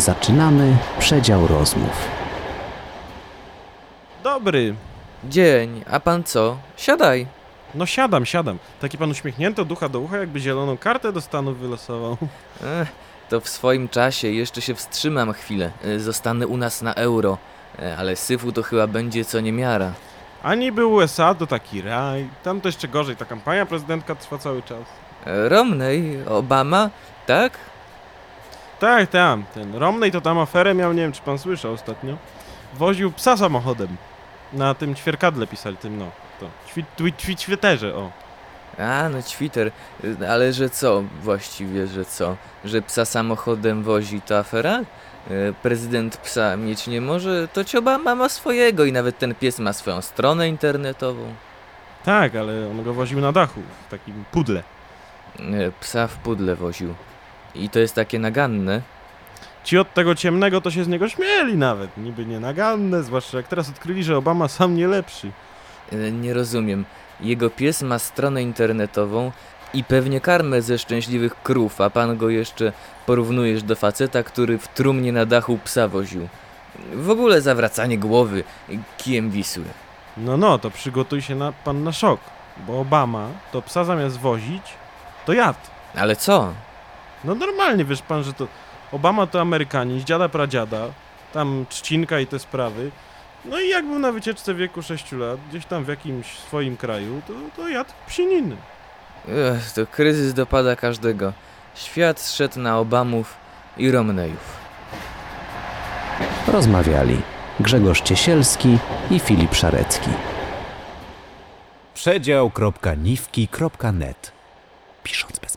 Zaczynamy przedział rozmów. Dobry. Dzień, a pan co? Siadaj. No siadam, siadam. Taki pan uśmiechnięty od ucha do ucha, jakby zieloną kartę do Stanów wylosował. Ech, to w swoim czasie jeszcze się wstrzymam chwilę. E, Zostanę u nas na euro. E, Ale syfu to chyba będzie co niemiara. A niby USA to taki raj. Tam to jeszcze gorzej, ta kampania prezydentka trwa cały czas. E, Romney, Obama, tak? Tak, tam, ten Romney to tam aferę miał, nie wiem czy pan słyszał ostatnio. Woził psa samochodem. Na tym ćwierkadle pisali, tym no, to, Twitterze, o. A, no Twitter. E, Ale że co właściwie, że co? Że psa samochodem wozi to afera? E, Prezydent psa mieć nie może, to ci Obama ma swojego i nawet ten pies ma swoją stronę internetową. Tak, ale on go woził na dachu, w takim pudle. E, Psa w pudle woził. I to jest takie naganne. Ci od tego ciemnego to się z niego śmieli nawet, niby nienaganne, zwłaszcza jak teraz odkryli, że Obama sam nie lepszy. E, Nie rozumiem. Jego pies ma stronę internetową i pewnie karmę ze szczęśliwych krów, a pan go jeszcze porównujesz do faceta, który w trumnie na dachu psa woził. W ogóle zawracanie głowy kijem Wisły. No, no, to przygotuj się na, pan na szok, bo Obama to psa zamiast wozić, to jadł. Ale co? No normalnie, wiesz pan, że to Obama to Amerykanin, dziada pradziada, tam trzcinka i te sprawy. No i jak był na wycieczce w wieku 6 lat, gdzieś tam w jakimś swoim kraju, to, to jadł psininy. Ech, to kryzys dopada każdego. Świat zszedł na Obamów i Romneyów. Rozmawiali Grzegorz Ciesielski i Filip Szarecki. Przedział.niwki.net Pisząc bez